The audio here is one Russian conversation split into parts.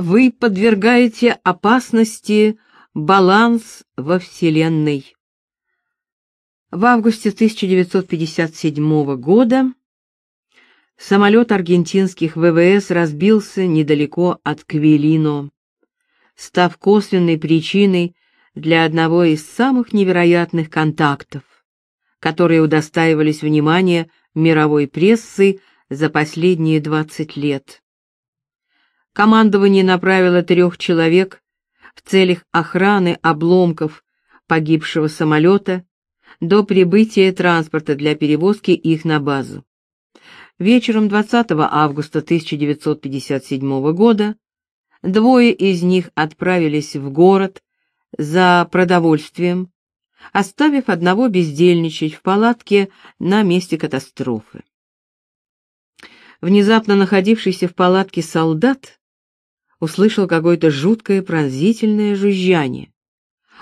вы подвергаете опасности баланс во Вселенной. В августе 1957 года самолет аргентинских ВВС разбился недалеко от Квелино, став косвенной причиной для одного из самых невероятных контактов, которые удостаивались внимания мировой прессы за последние 20 лет. Командование направило трех человек в целях охраны обломков погибшего самолета до прибытия транспорта для перевозки их на базу. Вечером 20 августа 1957 года двое из них отправились в город за продовольствием, оставив одного бездельничать в палатке на месте катастрофы. Внезапно находившийся в палатке солдат услышал какое-то жуткое пронзительное жужжание.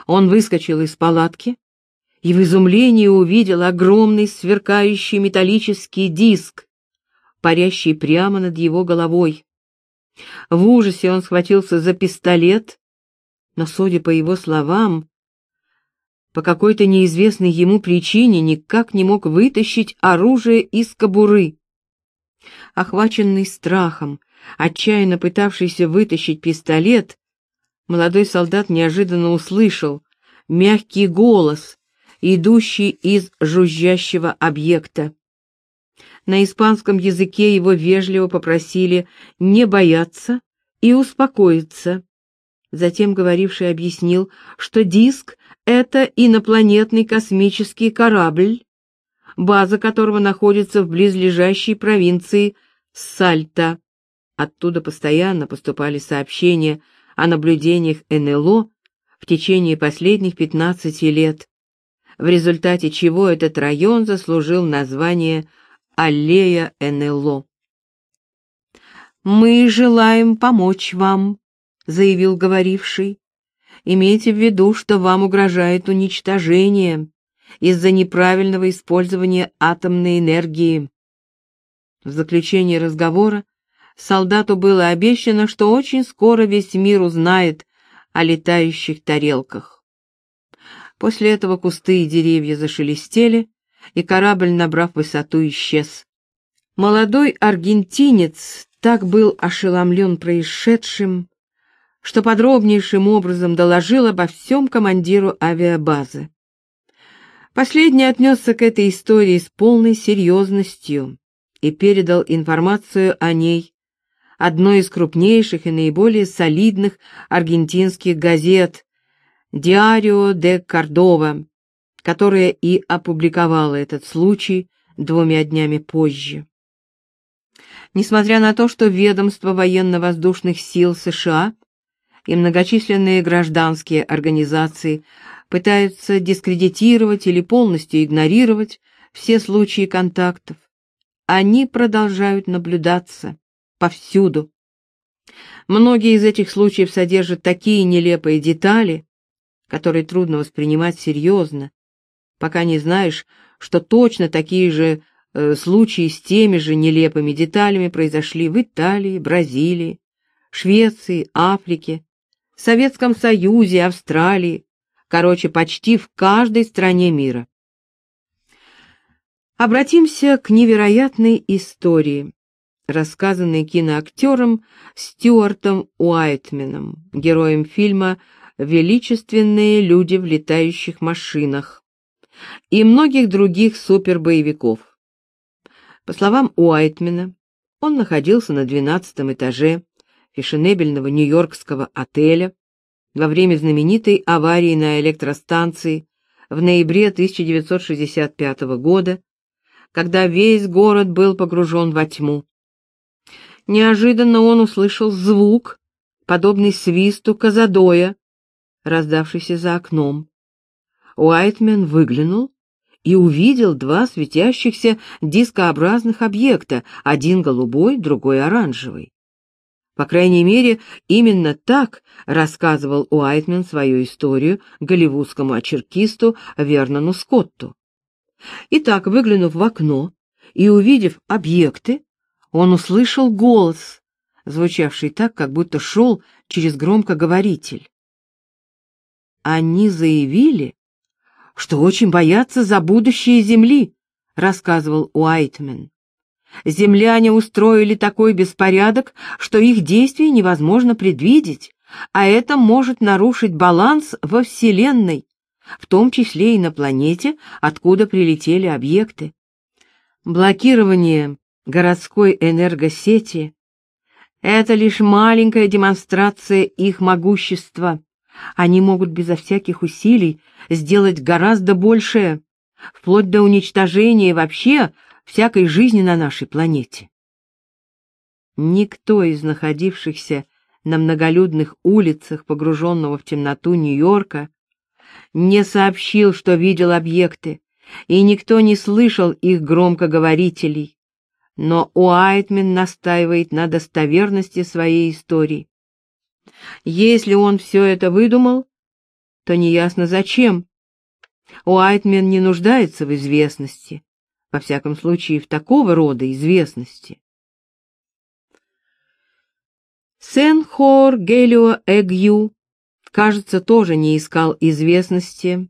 Он выскочил из палатки и в изумлении увидел огромный сверкающий металлический диск, парящий прямо над его головой. В ужасе он схватился за пистолет, но, судя по его словам, по какой-то неизвестной ему причине никак не мог вытащить оружие из кобуры. Охваченный страхом, отчаянно пытавшийся вытащить пистолет, молодой солдат неожиданно услышал мягкий голос, идущий из жужжащего объекта. На испанском языке его вежливо попросили не бояться и успокоиться. Затем говоривший объяснил, что диск — это инопланетный космический корабль, база которого находится в близлежащей провинции Сальта. Оттуда постоянно поступали сообщения о наблюдениях НЛО в течение последних 15 лет, в результате чего этот район заслужил название «Аллея НЛО». «Мы желаем помочь вам», — заявил говоривший. «Имейте в виду, что вам угрожает уничтожение из-за неправильного использования атомной энергии». В заключении разговора солдату было обещано, что очень скоро весь мир узнает о летающих тарелках. После этого кусты и деревья зашелестели, и корабль, набрав высоту, исчез. Молодой аргентинец так был ошеломлен происшедшим, что подробнейшим образом доложил обо всем командиру авиабазы. Последний отнесся к этой истории с полной серьезностью и передал информацию о ней одной из крупнейших и наиболее солидных аргентинских газет «Диарио де Кордова», которая и опубликовала этот случай двумя днями позже. Несмотря на то, что ведомство военно-воздушных сил США и многочисленные гражданские организации пытаются дискредитировать или полностью игнорировать все случаи контактов, они продолжают наблюдаться повсюду. Многие из этих случаев содержат такие нелепые детали, которые трудно воспринимать серьезно, пока не знаешь, что точно такие же э, случаи с теми же нелепыми деталями произошли в Италии, Бразилии, Швеции, Африке, Советском Союзе, Австралии, короче, почти в каждой стране мира. Обратимся к невероятной истории, рассказанной киноактером Стюартом Уайтменом, героем фильма «Величественные люди в летающих машинах» и многих других супербоевиков. По словам Уайтмена, он находился на двенадцатом этаже фешенебельного нью-йоркского отеля во время знаменитой аварии на электростанции в ноябре 1965 года, когда весь город был погружен во тьму. Неожиданно он услышал звук, подобный свисту казадоя, раздавшийся за окном. Уайтмен выглянул и увидел два светящихся дискообразных объекта, один голубой, другой оранжевый. По крайней мере, именно так рассказывал Уайтмен свою историю голливудскому очеркисту Вернону Скотту. Итак, выглянув в окно и увидев объекты, он услышал голос, звучавший так, как будто шел через громкоговоритель. Они заявили, что очень боятся за будущее Земли, рассказывал Уайтмен. Земляне устроили такой беспорядок, что их действия невозможно предвидеть, а это может нарушить баланс во Вселенной, в том числе и на планете, откуда прилетели объекты. Блокирование городской энергосети — это лишь маленькая демонстрация их могущества. Они могут безо всяких усилий сделать гораздо большее, вплоть до уничтожения вообще всякой жизни на нашей планете. Никто из находившихся на многолюдных улицах, погруженного в темноту Нью-Йорка, не сообщил, что видел объекты, и никто не слышал их громкоговорителей. Но Уайтмен настаивает на достоверности своей истории. Если он все это выдумал, то неясно зачем. Уайтмен не нуждается в известности, во всяком случае в такого рода известности. Сен-Хор Гелио Эгью, кажется, тоже не искал известности,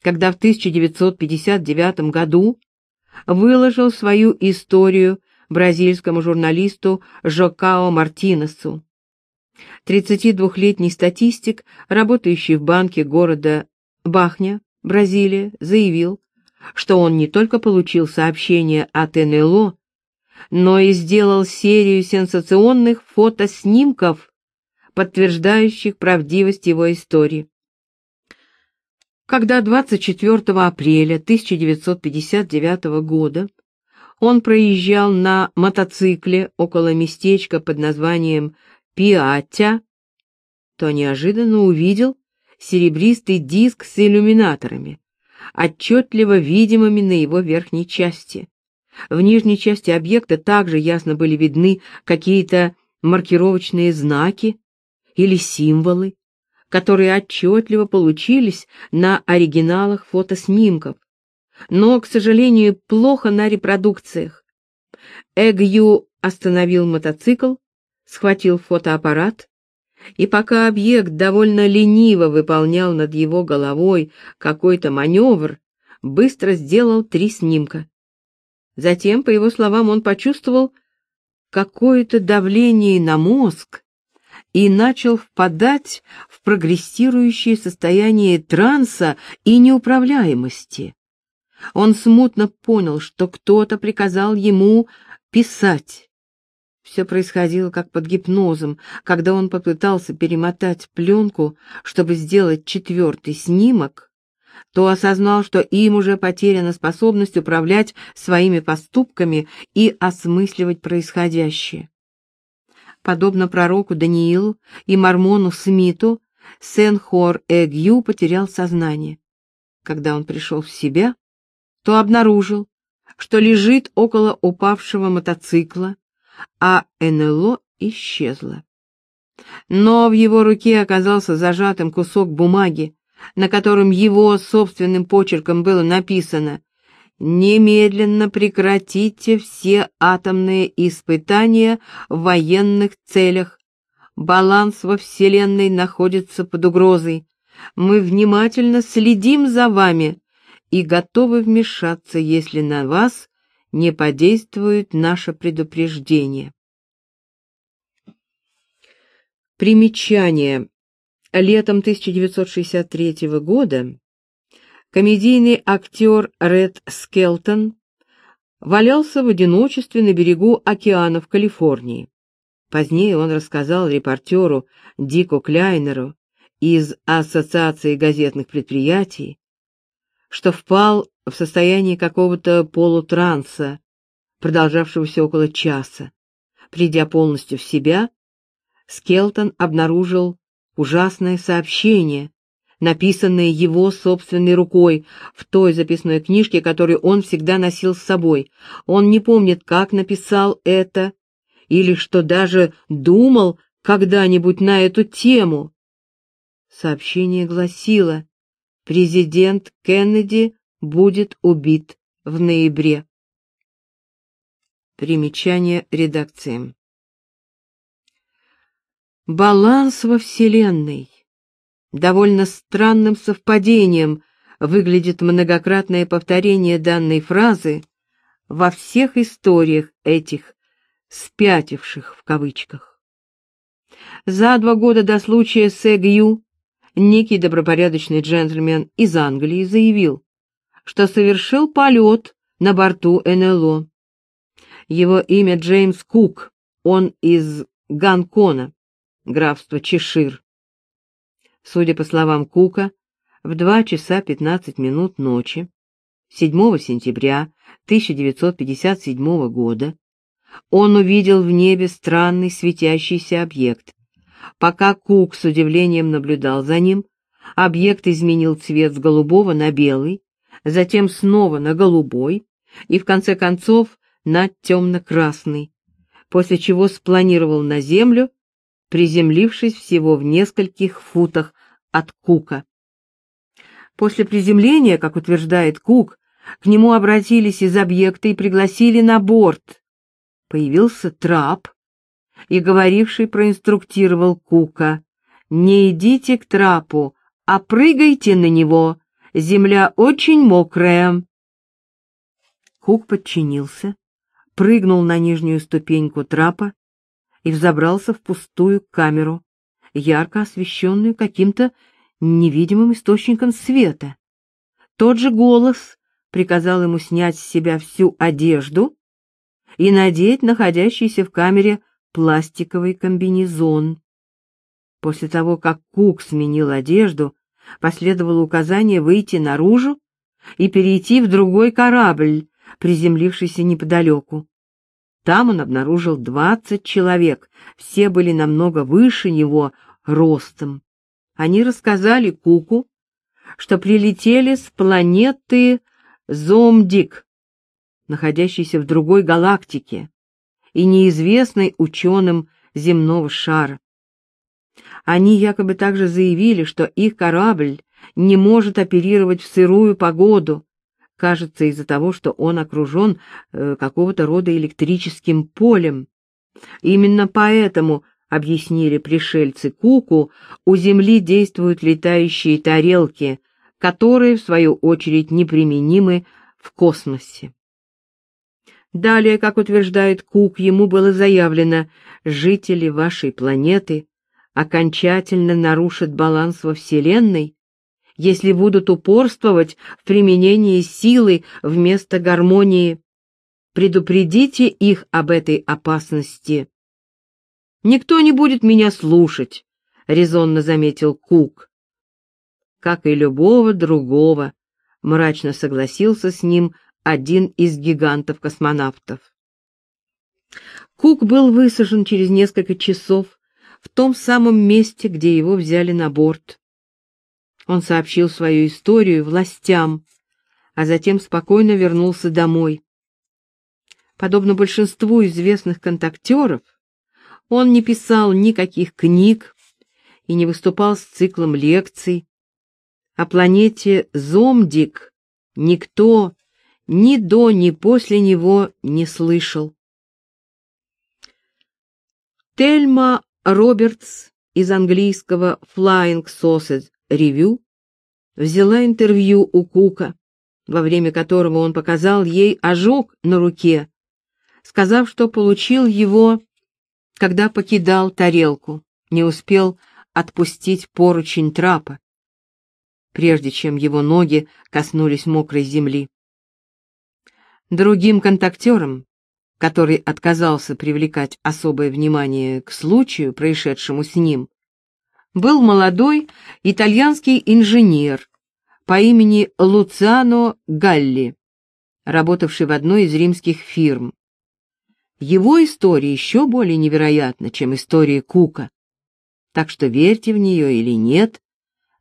когда в 1959 году выложил свою историю бразильскому журналисту Жокао Мартинесу. 32-летний статистик, работающий в банке города Бахня, Бразилия, заявил, что он не только получил сообщение от НЛО, но и сделал серию сенсационных фотоснимков, подтверждающих правдивость его истории. Когда 24 апреля 1959 года он проезжал на мотоцикле около местечка под названием Пиатя, то неожиданно увидел серебристый диск с иллюминаторами, отчетливо видимыми на его верхней части. В нижней части объекта также ясно были видны какие-то маркировочные знаки или символы, которые отчетливо получились на оригиналах фотоснимков, но, к сожалению, плохо на репродукциях. Эгью остановил мотоцикл, схватил фотоаппарат, и пока объект довольно лениво выполнял над его головой какой-то маневр, быстро сделал три снимка. Затем, по его словам, он почувствовал какое-то давление на мозг и начал впадать в прогрессирующее состояние транса и неуправляемости. Он смутно понял, что кто-то приказал ему писать. Все происходило как под гипнозом, когда он попытался перемотать пленку, чтобы сделать четвертый снимок, то осознал, что им уже потеряна способность управлять своими поступками и осмысливать происходящее. Подобно пророку Даниилу и мормону Смиту, Сен-Хор Эгью потерял сознание. Когда он пришел в себя, то обнаружил, что лежит около упавшего мотоцикла, а НЛО исчезло. Но в его руке оказался зажатым кусок бумаги, на котором его собственным почерком было написано «Немедленно прекратите все атомные испытания в военных целях. Баланс во Вселенной находится под угрозой. Мы внимательно следим за вами и готовы вмешаться, если на вас не подействует наше предупреждение». Примечание. Летом 1963 года комедийный актер Ред Скелтон валялся в одиночестве на берегу океана в Калифорнии. Позднее он рассказал репортеру Дику Кляйнеру из Ассоциации газетных предприятий, что впал в состояние какого-то полутранса, продолжавшегося около часа. Придя полностью в себя, Скелтон обнаружил ужасное сообщение, написанное его собственной рукой в той записной книжке, которую он всегда носил с собой. Он не помнит, как написал это, или что даже думал когда-нибудь на эту тему. Сообщение гласило «Президент Кеннеди будет убит в ноябре». Примечание редакции. Баланс во Вселенной. Довольно странным совпадением выглядит многократное повторение данной фразы во всех историях этих «спятивших» в кавычках. За два года до случая с Эгью некий добропорядочный джентльмен из Англии заявил, что совершил полет на борту НЛО. Его имя Джеймс Кук, он из Ганкона графство Чешир. Судя по словам Кука, в 2 часа 15 минут ночи 7 сентября 1957 года он увидел в небе странный светящийся объект. Пока Кук с удивлением наблюдал за ним, объект изменил цвет с голубого на белый, затем снова на голубой и в конце концов на темно-красный, после чего спланировал на землю приземлившись всего в нескольких футах от Кука. После приземления, как утверждает Кук, к нему обратились из объекта и пригласили на борт. Появился трап, и говоривший проинструктировал Кука. «Не идите к трапу, а прыгайте на него, земля очень мокрая». Кук подчинился, прыгнул на нижнюю ступеньку трапа и взобрался в пустую камеру, ярко освещенную каким-то невидимым источником света. Тот же голос приказал ему снять с себя всю одежду и надеть находящийся в камере пластиковый комбинезон. После того, как Кук сменил одежду, последовало указание выйти наружу и перейти в другой корабль, приземлившийся неподалеку. Там он обнаружил двадцать человек, все были намного выше него ростом. Они рассказали Куку, что прилетели с планеты Зомдик, находящейся в другой галактике и неизвестной ученым земного шара. Они якобы также заявили, что их корабль не может оперировать в сырую погоду, кажется, из-за того, что он окружен э, какого-то рода электрическим полем. Именно поэтому, объяснили пришельцы Куку, у Земли действуют летающие тарелки, которые, в свою очередь, неприменимы в космосе. Далее, как утверждает Кук, ему было заявлено, жители вашей планеты окончательно нарушат баланс во Вселенной, если будут упорствовать в применении силы вместо гармонии. Предупредите их об этой опасности. Никто не будет меня слушать, резонно заметил Кук. Как и любого другого, мрачно согласился с ним один из гигантов-космонавтов. Кук был высажен через несколько часов в том самом месте, где его взяли на борт. Он сообщил свою историю властям, а затем спокойно вернулся домой. Подобно большинству известных контактеров, он не писал никаких книг и не выступал с циклом лекций. О планете Зомдик никто ни до, ни после него не слышал. Тельма Робертс из английского Flying Sausage Ревю взяла интервью у Кука, во время которого он показал ей ожог на руке, сказав, что получил его, когда покидал тарелку, не успел отпустить поручень трапа, прежде чем его ноги коснулись мокрой земли. Другим контактером, который отказался привлекать особое внимание к случаю, происшедшему с ним, был молодой итальянский инженер по имени Луциано Галли, работавший в одной из римских фирм. Его история еще более невероятна, чем история Кука. Так что верьте в нее или нет,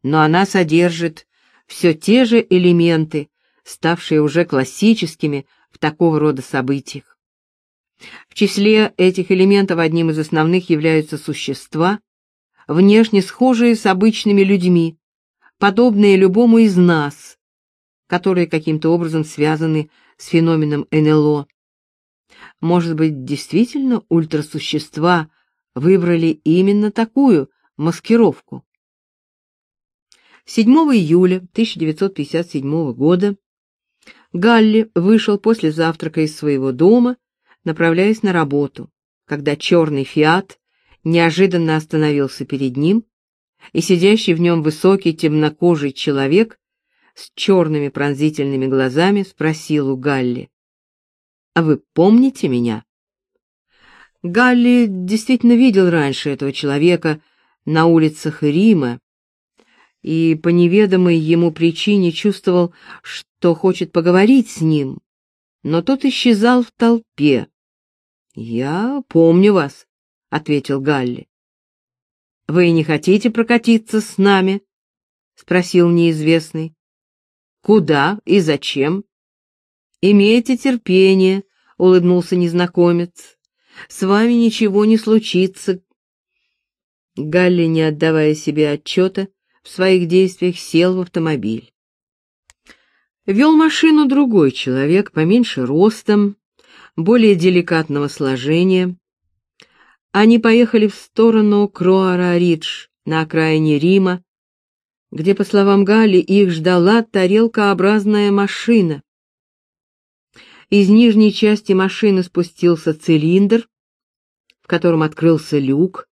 но она содержит все те же элементы, ставшие уже классическими в такого рода событиях. В числе этих элементов одним из основных являются существа, внешне схожие с обычными людьми, подобные любому из нас, которые каким-то образом связаны с феноменом НЛО. Может быть, действительно ультрасущества выбрали именно такую маскировку. 7 июля 1957 года Галли вышел после завтрака из своего дома, направляясь на работу, когда черный «Фиат» неожиданно остановился перед ним, и сидящий в нем высокий темнокожий человек с черными пронзительными глазами спросил у Галли, «А вы помните меня?» Галли действительно видел раньше этого человека на улицах Рима, и по неведомой ему причине чувствовал, что хочет поговорить с ним, но тот исчезал в толпе. «Я помню вас», — ответил Галли. «Вы не хотите прокатиться с нами?» — спросил неизвестный. «Куда и зачем?» «Имейте терпение», — улыбнулся незнакомец. «С вами ничего не случится». Галли, не отдавая себе отчета, в своих действиях сел в автомобиль. Вел машину другой человек, поменьше ростом, более деликатного сложения. Они поехали в сторону Кроара-Ридж, на окраине Рима, где, по словам Гали, их ждала тарелкообразная машина. Из нижней части машины спустился цилиндр, в котором открылся люк,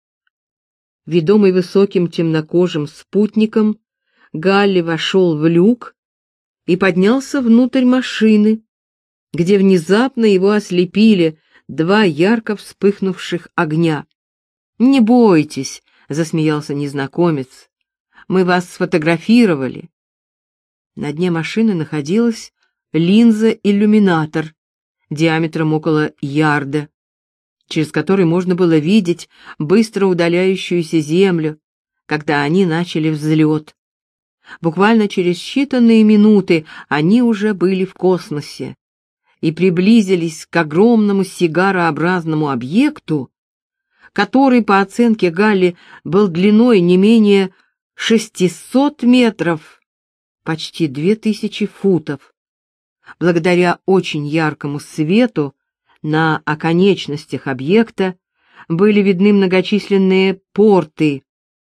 Ведомый высоким темнокожим спутником, Галли вошел в люк и поднялся внутрь машины, где внезапно его ослепили два ярко вспыхнувших огня. «Не бойтесь», — засмеялся незнакомец, — «мы вас сфотографировали». На дне машины находилась линза-иллюминатор диаметром около ярда через который можно было видеть быстро удаляющуюся землю, когда они начали взлет. Буквально через считанные минуты они уже были в космосе и приблизились к огромному сигарообразному объекту, который, по оценке Галли, был длиной не менее 600 метров, почти 2000 футов. Благодаря очень яркому свету на оконечностях объекта были видны многочисленные порты,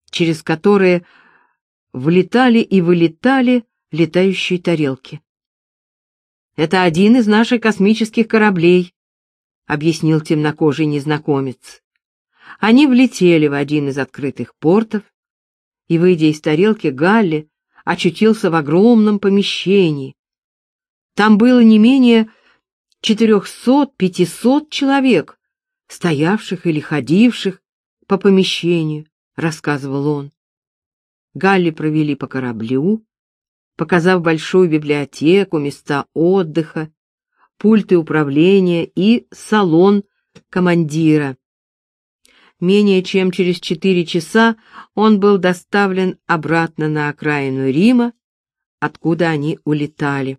через которые влетали и вылетали летающие тарелки. «Это один из наших космических кораблей», — объяснил темнокожий незнакомец. Они влетели в один из открытых портов, и, выйдя из тарелки, Галли очутился в огромном помещении. Там было не менее четырехсот-пятисот человек, стоявших или ходивших по помещению, рассказывал он. Галли провели по кораблю, показав большую библиотеку, места отдыха, пульты управления и салон командира. Менее чем через четыре часа он был доставлен обратно на окраину Рима, откуда они улетали.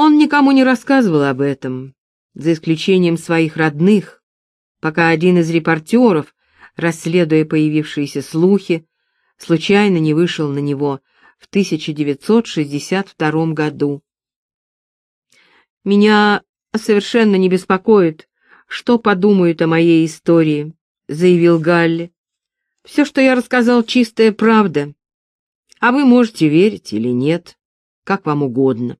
Он никому не рассказывал об этом, за исключением своих родных, пока один из репортеров, расследуя появившиеся слухи, случайно не вышел на него в 1962 году. «Меня совершенно не беспокоит, что подумают о моей истории», — заявил Галли. «Все, что я рассказал, чистая правда, а вы можете верить или нет, как вам угодно».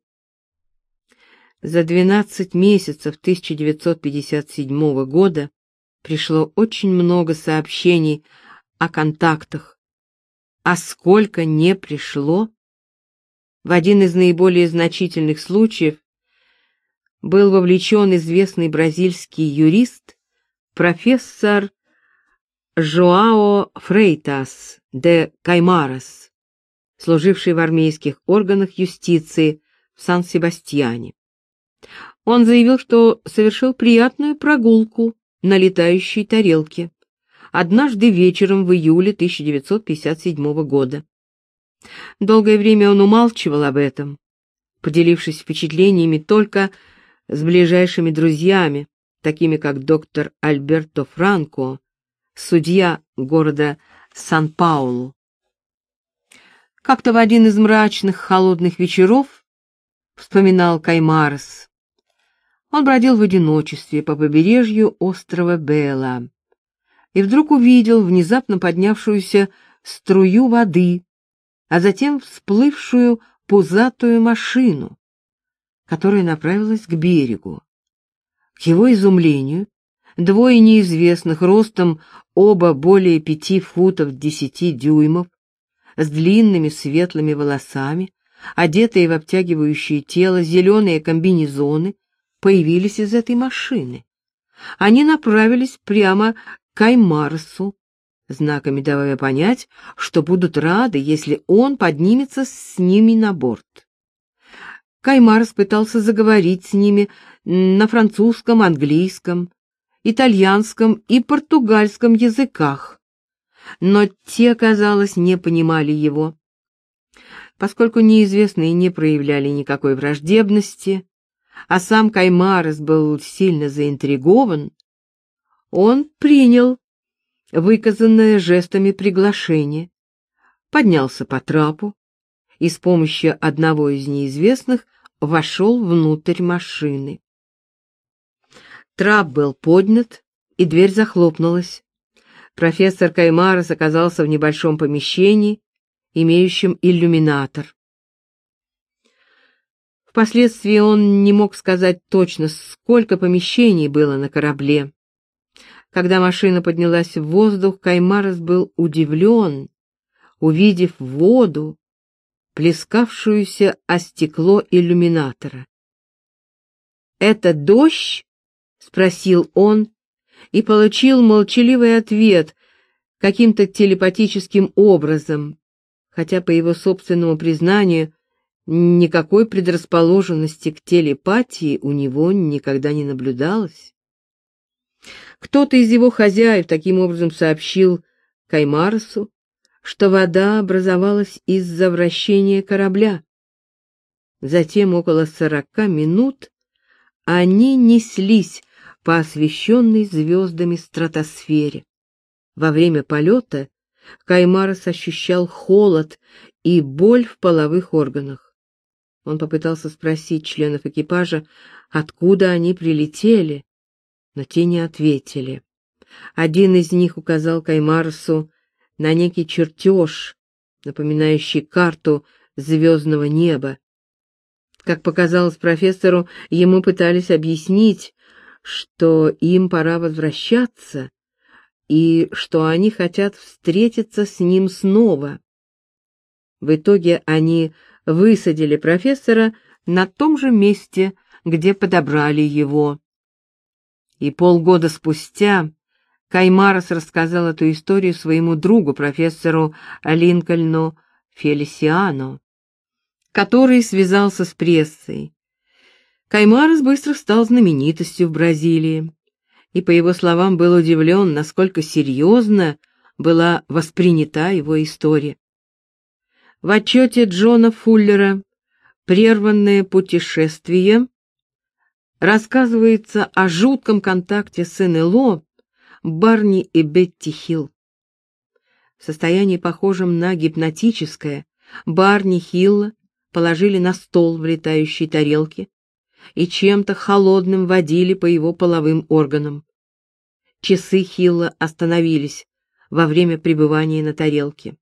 За 12 месяцев 1957 года пришло очень много сообщений о контактах. А сколько не пришло? В один из наиболее значительных случаев был вовлечен известный бразильский юрист, профессор Жоао Фрейтас де Каймарас, служивший в армейских органах юстиции в Сан-Себастьяне. Он заявил, что совершил приятную прогулку на летающей тарелке однажды вечером в июле 1957 года. Долгое время он умалчивал об этом, поделившись впечатлениями только с ближайшими друзьями, такими как доктор Альберто Франко, судья города Сан-Паулу. Как-то в один из мрачных холодных вечеров, вспоминал Каймарс, он бродил в одиночестве по побережью острова Бела, и вдруг увидел внезапно поднявшуюся струю воды, а затем всплывшую пузатую машину, которая направилась к берегу. К его изумлению, двое неизвестных, ростом оба более пяти футов десяти дюймов, с длинными светлыми волосами, одетые в обтягивающее тело зеленые комбинезоны, появились из этой машины. Они направились прямо к Аймарсу, знаками давая понять, что будут рады, если он поднимется с ними на борт. Каймарс пытался заговорить с ними на французском, английском, итальянском и португальском языках, но те, казалось, не понимали его. Поскольку неизвестные не проявляли никакой враждебности, а сам Каймарес был сильно заинтригован, он принял выказанное жестами приглашение, поднялся по трапу и с помощью одного из неизвестных вошел внутрь машины. Трап был поднят, и дверь захлопнулась. Профессор Каймарес оказался в небольшом помещении, имеющем иллюминатор. Впоследствии он не мог сказать точно, сколько помещений было на корабле. Когда машина поднялась в воздух, Каймарес был удивлен, увидев воду, плескавшуюся о стекло иллюминатора. «Это дождь?» — спросил он и получил молчаливый ответ каким-то телепатическим образом, хотя, по его собственному признанию, никакой предрасположенности к телепатии у него никогда не наблюдалось. Кто-то из его хозяев таким образом сообщил Каймарсу, что вода образовалась из-за вращения корабля. Затем около сорока минут они неслись по освещенной звездами стратосфере. Во время полета Каймарс ощущал холод и боль в половых органах. Он попытался спросить членов экипажа, откуда они прилетели, но те не ответили. Один из них указал Каймарсу на некий чертеж, напоминающий карту звездного неба. Как показалось профессору, ему пытались объяснить, что им пора возвращаться и что они хотят встретиться с ним снова. В итоге они высадили профессора на том же месте, где подобрали его. И полгода спустя Каймарос рассказал эту историю своему другу, профессору Линкольну Фелисиану, который связался с прессой. Каймарос быстро стал знаменитостью в Бразилии, и, по его словам, был удивлен, насколько серьезно была воспринята его история. В отчете Джона Фуллера «Прерванное путешествие» рассказывается о жутком контакте с НЛО Барни и Бетти Хилл. В состоянии, похожем на гипнотическое, Барни Хилла положили на стол в летающей тарелке и чем-то холодным водили по его половым органам. Часы Хилла остановились во время пребывания на тарелке.